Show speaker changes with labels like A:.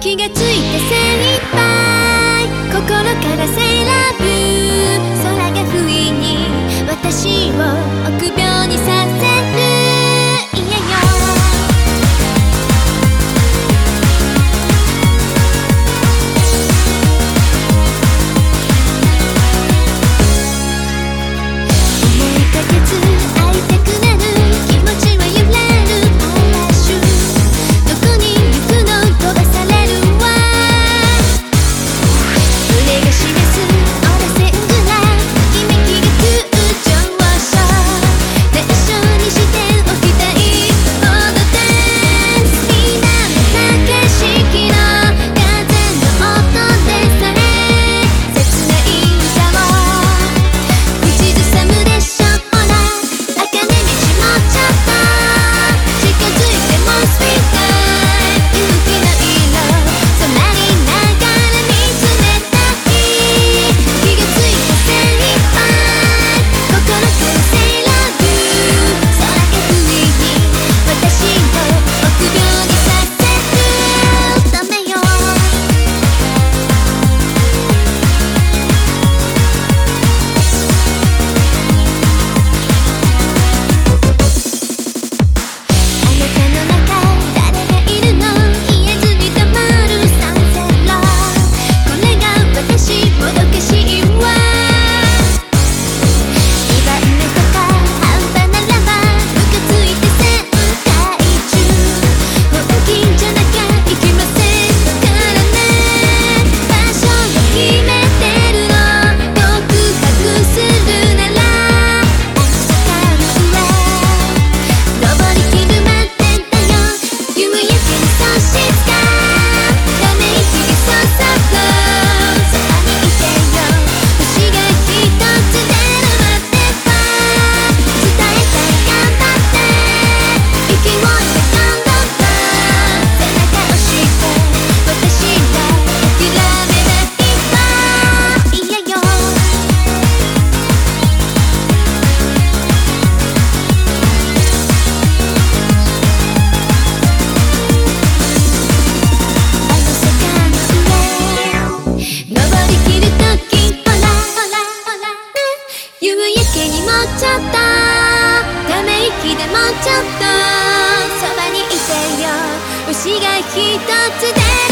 A: 気がついて精一杯心から精石が一つで